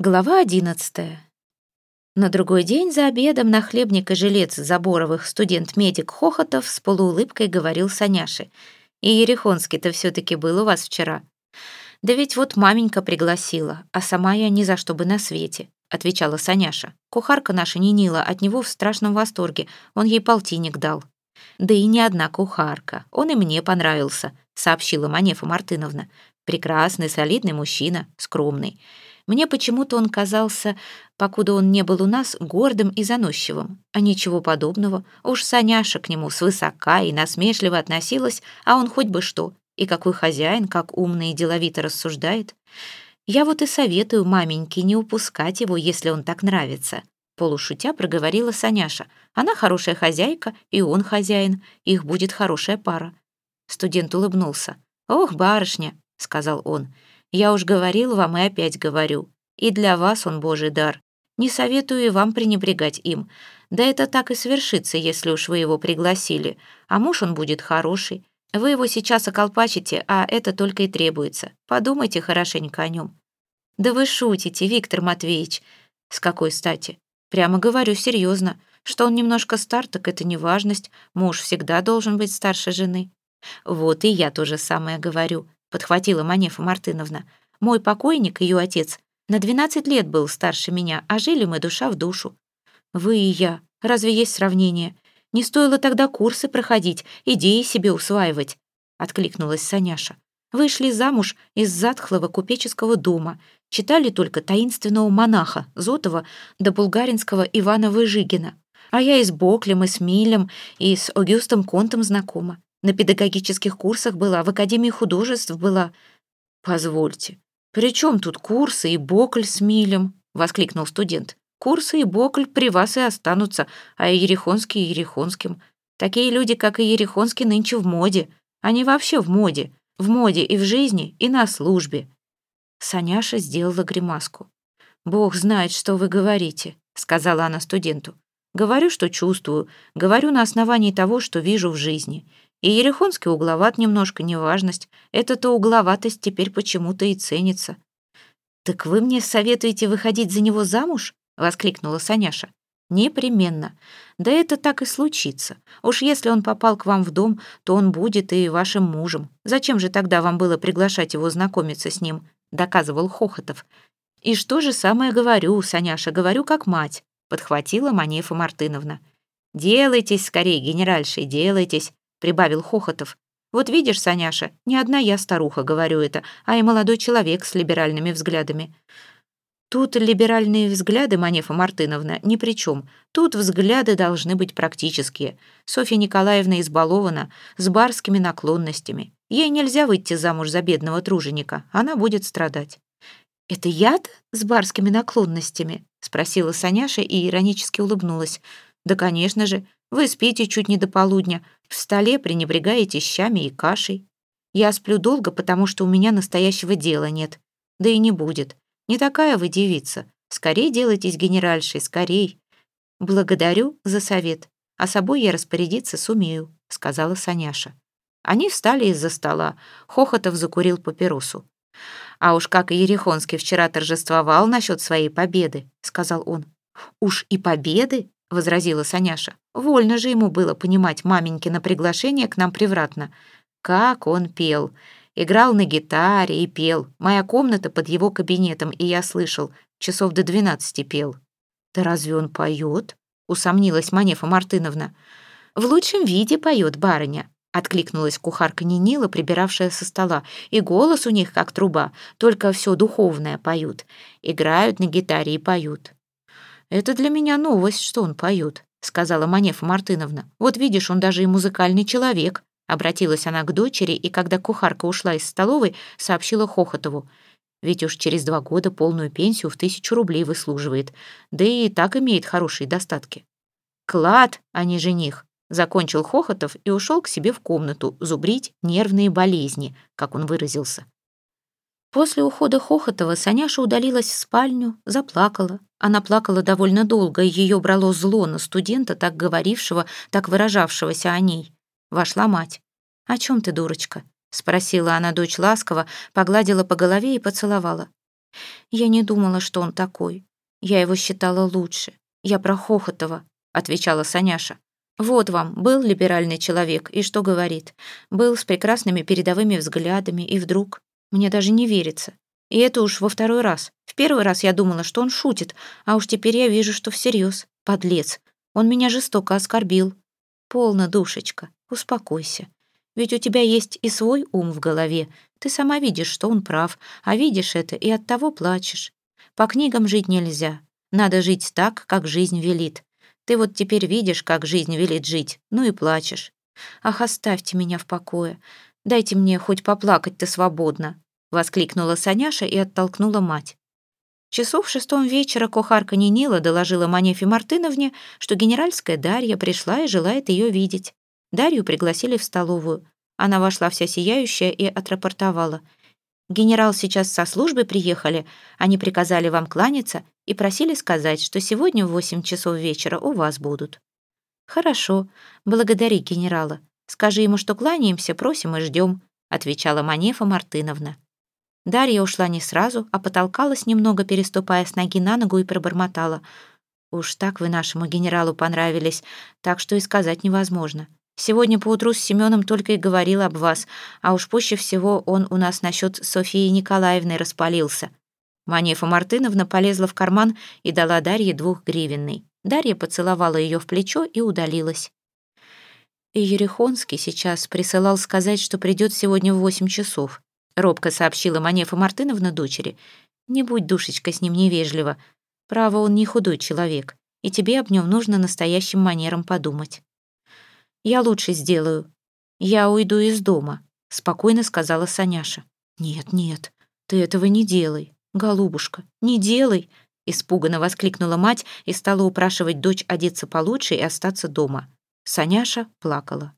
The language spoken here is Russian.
Глава одиннадцатая. На другой день за обедом нахлебник и жилец Заборовых студент-медик Хохотов с полуулыбкой говорил Саняше. «И Ерехонский-то все таки был у вас вчера». «Да ведь вот маменька пригласила, а сама я ни за что бы на свете», — отвечала Саняша. «Кухарка наша Нинила от него в страшном восторге, он ей полтинник дал». «Да и не одна кухарка, он и мне понравился», — сообщила Манефа Мартыновна. «Прекрасный, солидный мужчина, скромный». Мне почему-то он казался, покуда он не был у нас, гордым и заносчивым. А ничего подобного. Уж Саняша к нему свысока и насмешливо относилась, а он хоть бы что. И какой хозяин, как умно и деловито рассуждает. Я вот и советую маменьке не упускать его, если он так нравится. Полушутя проговорила Саняша. Она хорошая хозяйка, и он хозяин. Их будет хорошая пара. Студент улыбнулся. «Ох, барышня», — сказал он, — я уж говорил вам и опять говорю. И для вас он Божий дар. Не советую и вам пренебрегать им. Да это так и свершится, если уж вы его пригласили. А муж он будет хороший. Вы его сейчас околпачите, а это только и требуется. Подумайте хорошенько о нем. Да вы шутите, Виктор Матвеевич. С какой стати? Прямо говорю серьезно. Что он немножко стар, так это не важность. Муж всегда должен быть старше жены. Вот и я то же самое говорю. — подхватила Манефа Мартыновна. «Мой покойник, ее отец, на 12 лет был старше меня, а жили мы душа в душу. Вы и я. Разве есть сравнение? Не стоило тогда курсы проходить, идеи себе усваивать», — откликнулась Саняша. «Вышли замуж из затхлого купеческого дома, читали только таинственного монаха Зотова до булгаринского Ивана Выжигина. А я и с Боклем, и с Милем, и с Огюстом Контом знакома. На педагогических курсах была, в Академии художеств была. Позвольте, при чем тут курсы и Бокль с Милем? Воскликнул студент. Курсы и Бокль при вас и останутся, а Ерехонский Ерехонским. Такие люди, как и Ерехонский, нынче в моде. Они вообще в моде. В моде и в жизни, и на службе. Саняша сделала гримаску. «Бог знает, что вы говорите», — сказала она студенту. «Говорю, что чувствую. Говорю на основании того, что вижу в жизни. И Ерехонский угловат немножко, неважность. Эта-то угловатость теперь почему-то и ценится. «Так вы мне советуете выходить за него замуж?» — воскликнула Саняша. «Непременно. Да это так и случится. Уж если он попал к вам в дом, то он будет и вашим мужем. Зачем же тогда вам было приглашать его знакомиться с ним?» — доказывал Хохотов. «И что же самое говорю, Саняша, говорю как мать», — подхватила Манефа Мартыновна. «Делайтесь скорее, генеральшей, делайтесь. — прибавил Хохотов. «Вот видишь, Саняша, не одна я старуха говорю это, а и молодой человек с либеральными взглядами». Тут либеральные взгляды, Манефа Мартыновна, ни при чем. Тут взгляды должны быть практические. Софья Николаевна избалована, с барскими наклонностями. Ей нельзя выйти замуж за бедного труженика, она будет страдать. «Это яд с барскими наклонностями?» — спросила Саняша и иронически улыбнулась. «Да, конечно же. Вы спите чуть не до полудня, в столе пренебрегаете щами и кашей. Я сплю долго, потому что у меня настоящего дела нет. Да и не будет. Не такая вы девица. Скорей делайтесь генеральшей, скорей. Благодарю за совет. А собой я распорядиться сумею, сказала Саняша. Они встали из-за стола. Хохотов закурил папиросу. «А уж как Ерехонский вчера торжествовал насчет своей победы», — сказал он. «Уж и победы?» — возразила Саняша. «Вольно же ему было понимать маменькино приглашение к нам превратно. Как он пел! Играл на гитаре и пел. Моя комната под его кабинетом, и я слышал. Часов до двенадцати пел». «Да разве он поет?» — усомнилась Манефа Мартыновна. «В лучшем виде поет барыня», — откликнулась кухарка Нинила, прибиравшая со стола. «И голос у них как труба, только все духовное поют. Играют на гитаре и поют». «Это для меня новость, что он поет», — сказала Манефа Мартыновна. «Вот видишь, он даже и музыкальный человек». Обратилась она к дочери, и когда кухарка ушла из столовой, сообщила Хохотову. «Ведь уж через два года полную пенсию в тысячу рублей выслуживает, да и так имеет хорошие достатки». «Клад, а не жених», — закончил Хохотов и ушел к себе в комнату зубрить нервные болезни, как он выразился. После ухода Хохотова Саняша удалилась в спальню, заплакала. Она плакала довольно долго, и ее брало зло на студента, так говорившего, так выражавшегося о ней. Вошла мать. «О чем ты, дурочка?» — спросила она дочь ласково, погладила по голове и поцеловала. «Я не думала, что он такой. Я его считала лучше. Я про Хохотова», — отвечала Саняша. «Вот вам, был либеральный человек, и что говорит? Был с прекрасными передовыми взглядами, и вдруг... Мне даже не верится. И это уж во второй раз. В первый раз я думала, что он шутит, а уж теперь я вижу, что всерьез. Подлец. Он меня жестоко оскорбил. Полно, душечка, успокойся. Ведь у тебя есть и свой ум в голове. Ты сама видишь, что он прав, а видишь это и от того плачешь. По книгам жить нельзя. Надо жить так, как жизнь велит. Ты вот теперь видишь, как жизнь велит жить, ну и плачешь. Ах, оставьте меня в покое. Дайте мне хоть поплакать-то свободно», — воскликнула Саняша и оттолкнула мать. Часов в шестом вечера кухарка Нинила доложила Манефе Мартыновне, что генеральская Дарья пришла и желает ее видеть. Дарью пригласили в столовую. Она вошла вся сияющая и отрапортовала. «Генерал сейчас со службы приехали. Они приказали вам кланяться и просили сказать, что сегодня в восемь часов вечера у вас будут». «Хорошо. Благодари генерала. Скажи ему, что кланяемся, просим и ждем», отвечала Манефа Мартыновна. Дарья ушла не сразу, а потолкалась немного, переступая с ноги на ногу и пробормотала. «Уж так вы нашему генералу понравились, так что и сказать невозможно. Сегодня поутру с Семеном только и говорил об вас, а уж пуще всего он у нас насчет Софии Николаевны распалился». Манефа Мартыновна полезла в карман и дала Дарье двухгривенный. Дарья поцеловала ее в плечо и удалилась. И Ерехонский сейчас присылал сказать, что придет сегодня в восемь часов. Робко сообщила Манефа Мартыновна дочери. «Не будь, душечка, с ним невежливо. Право, он не худой человек, и тебе об нем нужно настоящим манером подумать». Я лучше сделаю. Я уйду из дома», — спокойно сказала Саняша. «Нет, нет, ты этого не делай, голубушка, не делай», — испуганно воскликнула мать и стала упрашивать дочь одеться получше и остаться дома. Саняша плакала.